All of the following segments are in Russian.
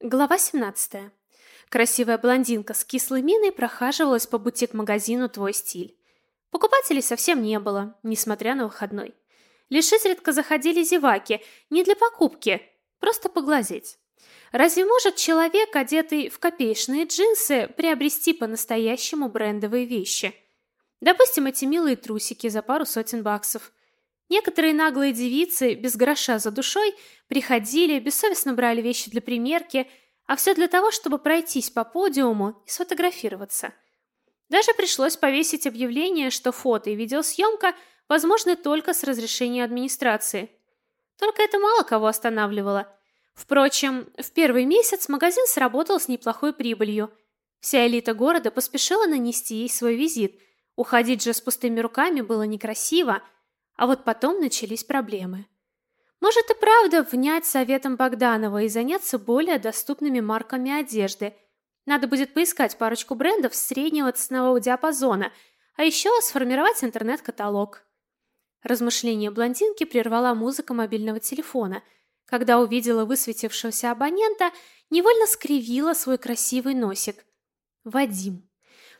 Глава 17. Красивая блондинка с кислой миной прохаживалась по бутик-магазину «Твой стиль». Покупателей совсем не было, несмотря на выходной. Лишь изредка заходили зеваки, не для покупки, просто поглазеть. Разве может человек, одетый в копеечные джинсы, приобрести по-настоящему брендовые вещи? Допустим, эти милые трусики за пару сотен баксов. Некоторые наглые девицы, без гроша за душой, приходили, бессовестно брали вещи для примерки, а все для того, чтобы пройтись по подиуму и сфотографироваться. Даже пришлось повесить объявление, что фото и видеосъемка возможны только с разрешения администрации. Только это мало кого останавливало. Впрочем, в первый месяц магазин сработал с неплохой прибылью. Вся элита города поспешила нанести ей свой визит. Уходить же с пустыми руками было некрасиво – а вот потом начались проблемы. Может и правда внять советом Богданова и заняться более доступными марками одежды. Надо будет поискать парочку брендов среднего ценового диапазона, а еще сформировать интернет-каталог. Размышление блондинки прервала музыка мобильного телефона. Когда увидела высветившегося абонента, невольно скривила свой красивый носик. Вадим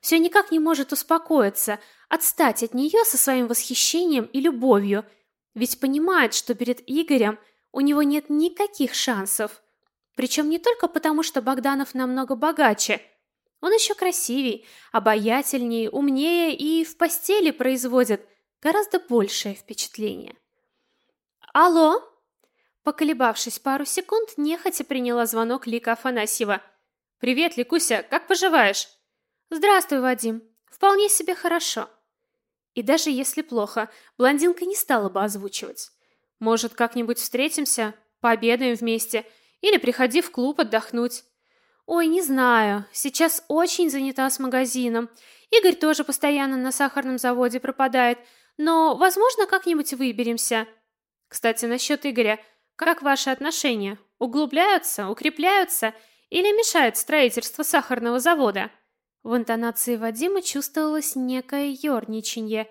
все никак не может успокоиться, отстать от нее со своим восхищением и любовью, ведь понимает, что перед Игорем у него нет никаких шансов. Причем не только потому, что Богданов намного богаче. Он еще красивей, обаятельнее, умнее и в постели производит гораздо большее впечатление. «Алло?» Поколебавшись пару секунд, нехотя приняла звонок Лика Афанасьева. «Привет, Ликуся, как поживаешь?» «Здравствуй, Вадим. Вполне себе хорошо». И даже если плохо, блондинка не стала бы озвучивать. «Может, как-нибудь встретимся, пообедаем вместе, или приходи в клуб отдохнуть». «Ой, не знаю. Сейчас очень занята с магазином. Игорь тоже постоянно на сахарном заводе пропадает, но, возможно, как-нибудь выберемся». «Кстати, насчет Игоря. Как ваши отношения? Углубляются, укрепляются или мешают строительство сахарного завода?» В интонации Вадима чувствовалось некое ерничанье.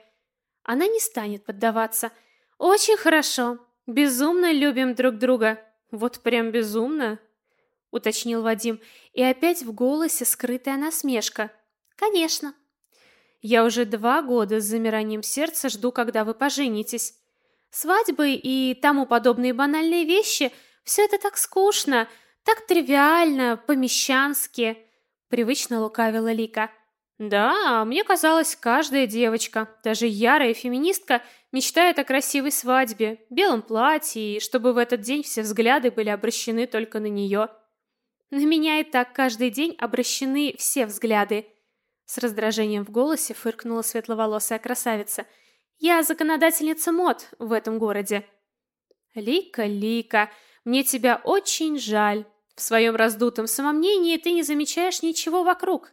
Она не станет поддаваться. «Очень хорошо. Безумно любим друг друга. Вот прям безумно», — уточнил Вадим. И опять в голосе скрытая насмешка. «Конечно». «Я уже два года с замиранием сердца жду, когда вы поженитесь. Свадьбы и тому подобные банальные вещи — все это так скучно, так тривиально, помещански». Привычно лукавила Лика. Да, мне казалось, каждая девочка, даже ярая феминистка, мечтает о красивой свадьбе, белом платье, и чтобы в этот день все взгляды были обращены только на нее. На меня и так каждый день обращены все взгляды. С раздражением в голосе фыркнула светловолосая красавица. Я законодательница мод в этом городе. Лика, Лика, мне тебя очень жаль. В своем раздутом самомнении ты не замечаешь ничего вокруг.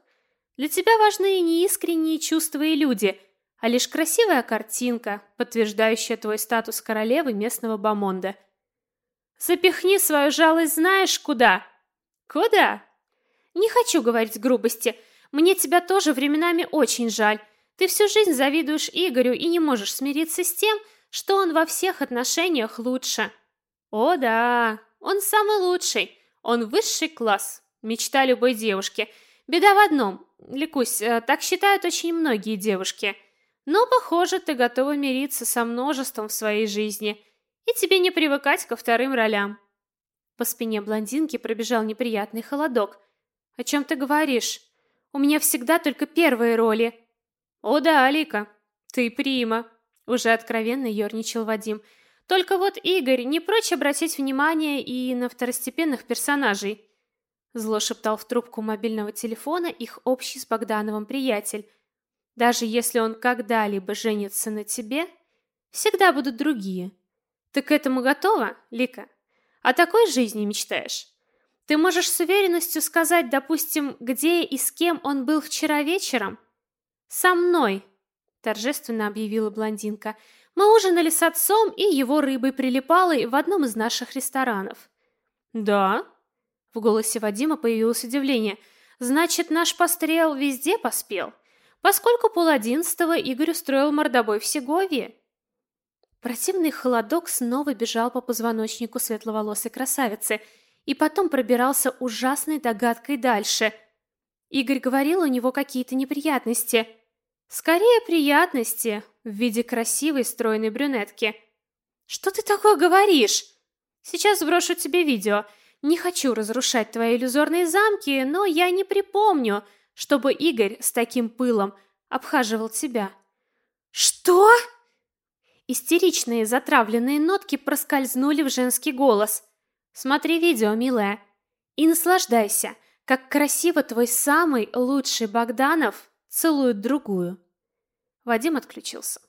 Для тебя важны не искренние чувства и люди, а лишь красивая картинка, подтверждающая твой статус королевы местного бомонда. Запихни свою жалость знаешь куда? Куда? Не хочу говорить грубости. Мне тебя тоже временами очень жаль. Ты всю жизнь завидуешь Игорю и не можешь смириться с тем, что он во всех отношениях лучше. О да, он самый лучший. Он высший класс, мечта любой девушки. Беда в одном. Ликусь, э, так считают очень многие девушки. Но, похоже, ты готова мириться со множеством в своей жизни, и тебе не привыкать ко вторым ролям. По спине блондинки пробежал неприятный холодок. О чем ты говоришь? У меня всегда только первые роли. О да, Алика, ты прима. Уже откровенно ерничал Вадим. Только вот Игорь не прочь обратить внимание и на второстепенных персонажей. Зло шептал в трубку мобильного телефона их общий с Богдановым приятель. Даже если он когда-либо женится на тебе, всегда будут другие. Ты к этому готова, Лика? О такой жизни мечтаешь? Ты можешь с уверенностью сказать, допустим, где и с кем он был вчера вечером? Со мной, торжественно объявила блондинка. Мы ужинали с отцом и его рыбой прилипалой в одном из наших ресторанов. Да? В голосе Вадима появилось удивление. Значит, наш пострел везде поспел, поскольку пол одиннадцатого Игорь устроил мордобой в Сеговии. Противный холодок снова бежал по позвоночнику светловолосой красавицы, и потом пробирался ужасной догадкой дальше. Игорь говорил, у него какие-то неприятности. Скорее приятности в виде красивой стройной брюнетки. Что ты такое говоришь? Сейчас сброшу тебе видео. Не хочу разрушать твои иллюзорные замки, но я не припомню, чтобы Игорь с таким пылом обхаживал тебя. Что? Истеричные затравленные нотки проскользнули в женский голос. Смотри видео, милая, и наслаждайся, как красиво твой самый лучший Богданов целует другую. Вадим отключился.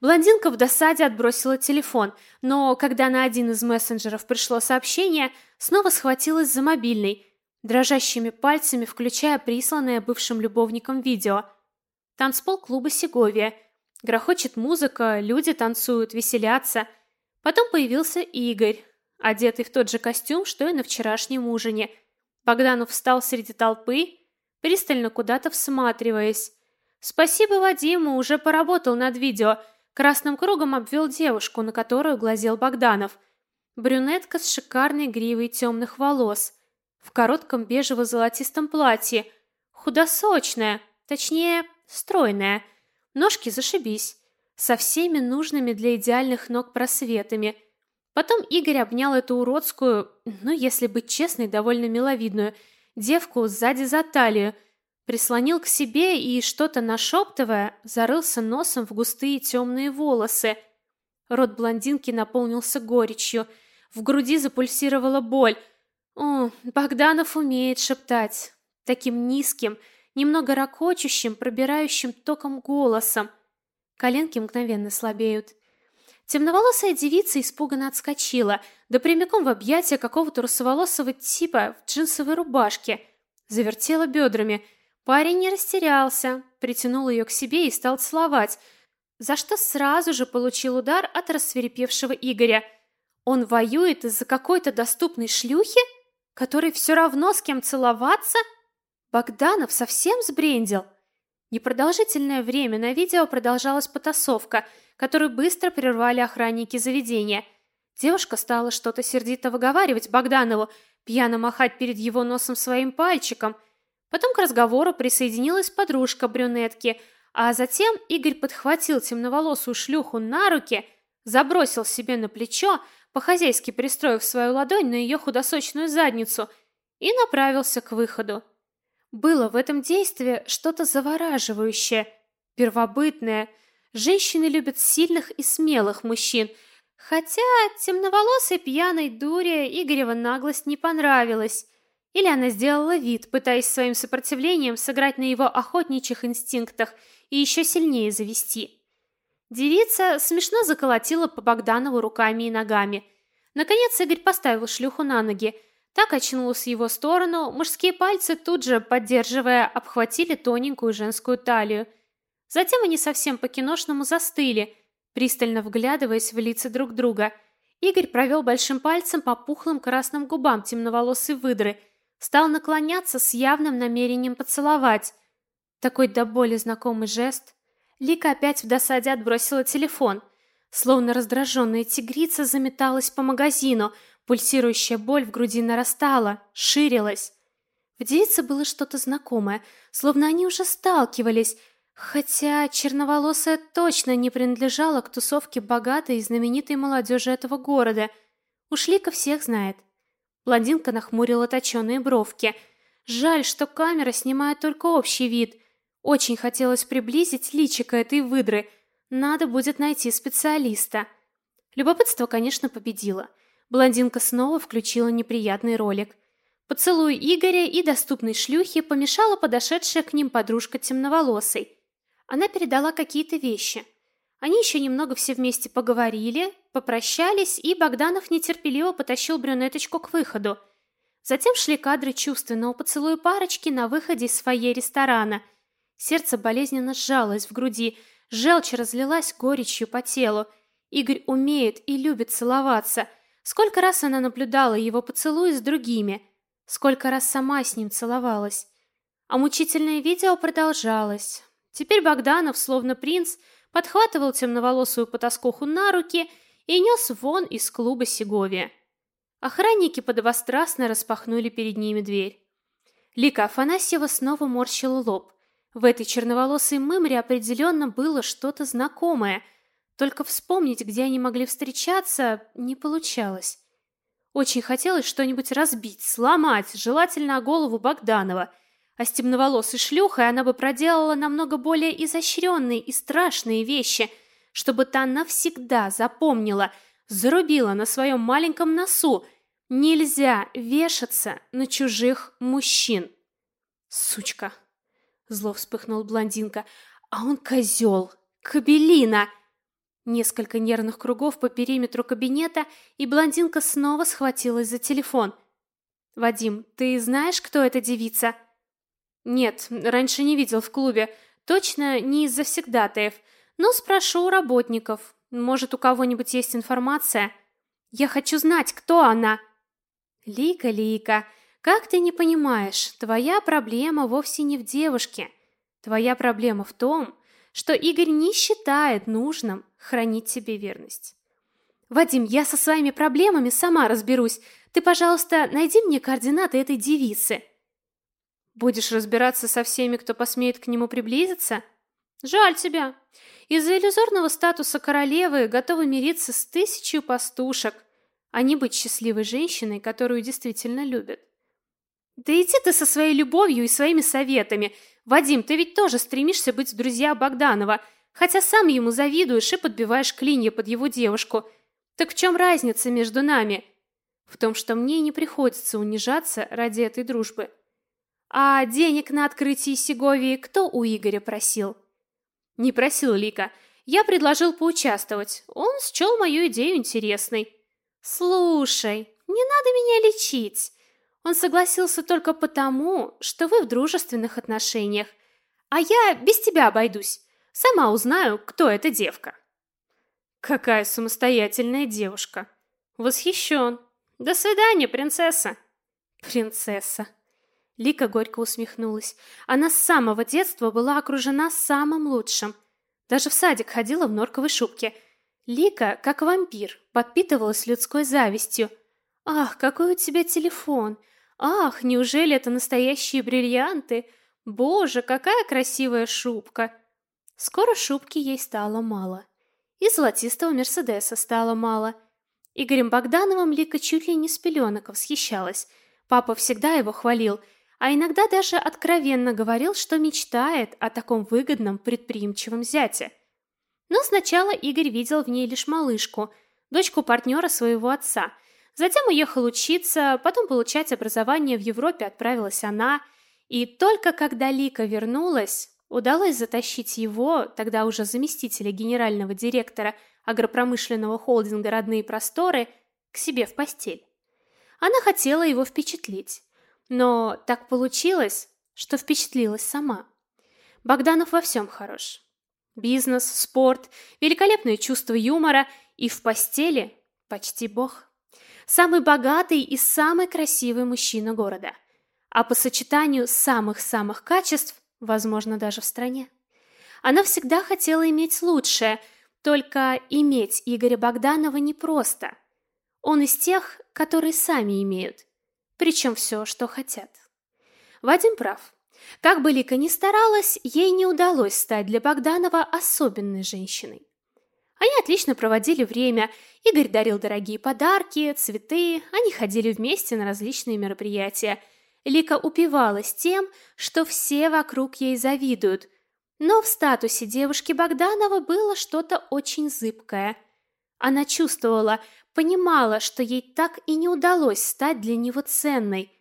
Блондинка в досаде отбросила телефон, но когда на один из мессенджеров пришло сообщение, снова схватилась за мобильный, дрожащими пальцами включая присланное бывшим любовником видео. Танцпол клуба Сеговия. Грохочет музыка, люди танцуют, веселятся. Потом появился Игорь, одетый в тот же костюм, что и на вчерашнем ужине. Богданов встал среди толпы, пристально куда-то всматриваясь. Спасибо Вадиму, уже поработал над видео. Красным кругом обвел девушку, на которую глазел Богданов. Брюнетка с шикарной гривой темных волос, в коротком бежево-золотистом платье, худосочная, точнее, стройная. Ножки зашибись, со всеми нужными для идеальных ног просветами. Потом Игорь обнял эту уродскую, ну, если быть честной, довольно миловидную, девку сзади за талию, прислонил к себе и, что-то нашептывая, зарылся носом в густые темные волосы. Рот блондинки наполнился горечью, в груди запульсировала боль. О, Богданов умеет шептать. Таким низким, немного ракочущим, пробирающим током голосом. Коленки мгновенно слабеют. Темноволосая девица испуганно отскочила, да прямиком в объятия какого-то русоволосого типа в джинсовой рубашке. Завертела бедрами – Парень не растерялся, притянул ее к себе и стал целовать, за что сразу же получил удар от рассверепевшего Игоря. Он воюет из-за какой-то доступной шлюхи, которой все равно с кем целоваться? Богданов совсем сбрендил. Непродолжительное время на видео продолжалась потасовка, которую быстро прервали охранники заведения. Девушка стала что-то сердито выговаривать Богданову, пьяно махать перед его носом своим пальчиком – Потом к разговору присоединилась подружка брюнетки, а затем Игорь подхватил темноволосую шлюху на руки, забросил себе на плечо, по-хозяйски пристроив свою ладонь на ее худосочную задницу и направился к выходу. Было в этом действии что-то завораживающее, первобытное. Женщины любят сильных и смелых мужчин, хотя темноволосой пьяной дуре Игорева наглость не понравилась. Или она сделала вид, пытаясь своим сопротивлением сыграть на его охотничьих инстинктах и еще сильнее завести. Девица смешно заколотила по Богданову руками и ногами. Наконец Игорь поставил шлюху на ноги. Так очнулась в его сторону, мужские пальцы тут же, поддерживая, обхватили тоненькую женскую талию. Затем они совсем по-киношному застыли, пристально вглядываясь в лица друг друга. Игорь провел большим пальцем по пухлым красным губам темноволосой выдры – стал наклоняться с явным намерением поцеловать. Такой до боли знакомый жест. Лика опять в досаде отбросила телефон. Словно раздраженная тигрица заметалась по магазину, пульсирующая боль в груди нарастала, ширилась. В девице было что-то знакомое, словно они уже сталкивались, хотя черноволосая точно не принадлежала к тусовке богатой и знаменитой молодежи этого города. Уж Лика всех знает. Блондинка нахмурила точеные бровки. Жаль, что камера снимает только общий вид. Очень хотелось приблизить личико этой выдры. Надо будет найти специалиста. Любопытство, конечно, победило. Блондинка снова включила неприятный ролик. Поцелуй Игоря и доступной шлюхи помешала подошедшая к ним подружка темноволосой. Она передала какие-то вещи – они еще немного все вместе поговорили, попрощались, и Богданов нетерпеливо потащил брюнеточку к выходу. Затем шли кадры чувственного поцелуя парочки на выходе из фойе ресторана. Сердце болезненно сжалось в груди, желчь разлилась горечью по телу. Игорь умеет и любит целоваться. Сколько раз она наблюдала его поцелуи с другими, сколько раз сама с ним целовалась. А мучительное видео продолжалось. Теперь Богданов, словно принц, подхватывал темноволосую потаскуху на руки и нес вон из клуба Сеговия. Охранники подобострастно распахнули перед ними дверь. Лика Афанасьева снова морщила лоб. В этой черноволосой мымре определенно было что-то знакомое, только вспомнить, где они могли встречаться, не получалось. Очень хотелось что-нибудь разбить, сломать, желательно о голову Богданова. А с темноволосой шлюхой она бы проделала намного более изощренные и страшные вещи, чтобы та навсегда запомнила, зарубила на своем маленьком носу. Нельзя вешаться на чужих мужчин. Сучка. Зло вспыхнул блондинка. А он козел, кабелина. Несколько нервных кругов по периметру кабинета, и блондинка снова схватилась за телефон. «Вадим, ты знаешь, кто эта девица?» «Нет, раньше не видел в клубе. Точно не из завсегдатаев. Но спрошу у работников. Может, у кого-нибудь есть информация? Я хочу знать, кто она!» «Лика, Лика, как ты не понимаешь, твоя проблема вовсе не в девушке. Твоя проблема в том, что Игорь не считает нужным хранить тебе верность. Вадим, я со своими проблемами сама разберусь. Ты, пожалуйста, найди мне координаты этой девицы. Будешь разбираться со всеми, кто посмеет к нему приблизиться? Жаль тебя. Из-за иллюзорного статуса королевы готовы мириться с тысячей пастушек, а не быть счастливой женщиной, которую действительно любят. Да иди ты со своей любовью и своими советами. Вадим, ты ведь тоже стремишься быть друзья Богданова, хотя сам ему завидуешь и подбиваешь клинья под его девушку. Так в чем разница между нами? В том, что мне не приходится унижаться ради этой дружбы. А денег на открытие Сеговии кто у Игоря просил? Не просил Лика. Я предложил поучаствовать. Он счел мою идею интересной. Слушай, не надо меня лечить. Он согласился только потому, что вы в дружественных отношениях. А я без тебя обойдусь. Сама узнаю, кто эта девка. Какая самостоятельная девушка. Восхищен. До свидания, принцесса. Принцесса. Лика горько усмехнулась. Она с самого детства была окружена самым лучшим. Даже в садик ходила в норковой шубке. Лика, как вампир, подпитывалась людской завистью. Ах, какой у тебя телефон! Ах, неужели это настоящие бриллианты? Боже, какая красивая шубка. Скоро шубки ей стало мало. И золотистого Мерседеса стало мало. Игорем Богдановым Лика чуть ли не с пеленок восхищалась. Папа всегда его хвалил, а иногда даже откровенно говорил, что мечтает о таком выгодном, предприимчивом зяте. Но сначала Игорь видел в ней лишь малышку, дочку партнера своего отца – Затем уехал учиться, потом получать образование в Европе отправилась она, и только когда Лика вернулась, удалось затащить его, тогда уже заместителя генерального директора агропромышленного холдинга «Родные просторы», к себе в постель. Она хотела его впечатлить, но так получилось, что впечатлилась сама. Богданов во всем хорош. Бизнес, спорт, великолепное чувство юмора и в постели почти бог самый богатый и самый красивый мужчина города, а по сочетанию самых-самых качеств, возможно, даже в стране. Она всегда хотела иметь лучшее, только иметь Игоря Богданова непросто. Он из тех, которые сами имеют, причем все, что хотят. Вадим прав. Как бы Лика ни старалась, ей не удалось стать для Богданова особенной женщиной. Они отлично проводили время. Игорь дарил дорогие подарки, цветы, они ходили вместе на различные мероприятия. Лика упивалась тем, что все вокруг ей завидуют. Но в статусе девушки Богданова было что-то очень зыбкое. Она чувствовала, понимала, что ей так и не удалось стать для него ценной.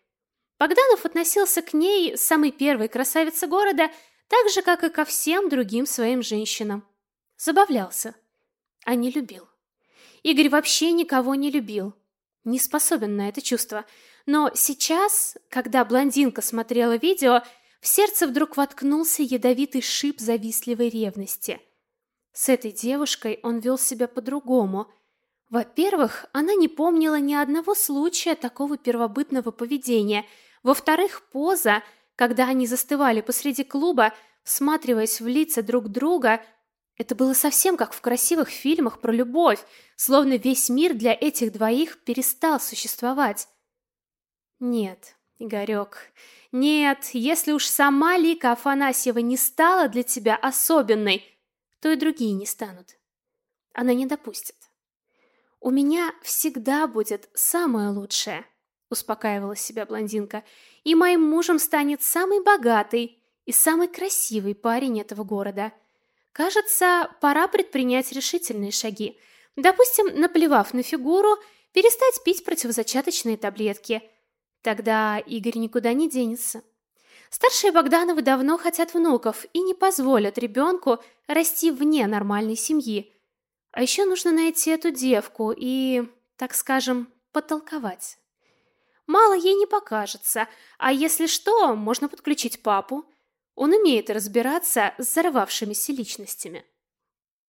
Богданов относился к ней, самой первой красавице города, так же, как и ко всем другим своим женщинам. Забавлялся а не любил. Игорь вообще никого не любил. Не способен на это чувство. Но сейчас, когда блондинка смотрела видео, в сердце вдруг воткнулся ядовитый шип завистливой ревности. С этой девушкой он вел себя по-другому. Во-первых, она не помнила ни одного случая такого первобытного поведения. Во-вторых, поза, когда они застывали посреди клуба, всматриваясь в лица друг друга – Это было совсем как в красивых фильмах про любовь, словно весь мир для этих двоих перестал существовать. Нет, Игорек, нет, если уж сама Лика Афанасьева не стала для тебя особенной, то и другие не станут. Она не допустит. У меня всегда будет самое лучшее, успокаивала себя блондинка, и моим мужем станет самый богатый и самый красивый парень этого города. Кажется, пора предпринять решительные шаги. Допустим, наплевав на фигуру, перестать пить противозачаточные таблетки – Тогда Игорь никуда не денется. Старшие Богдановы давно хотят внуков и не позволят ребенку расти вне нормальной семьи. А еще нужно найти эту девку и, так скажем, потолковать. Мало ей не покажется, а если что, можно подключить папу. Он умеет разбираться с взорвавшимися личностями.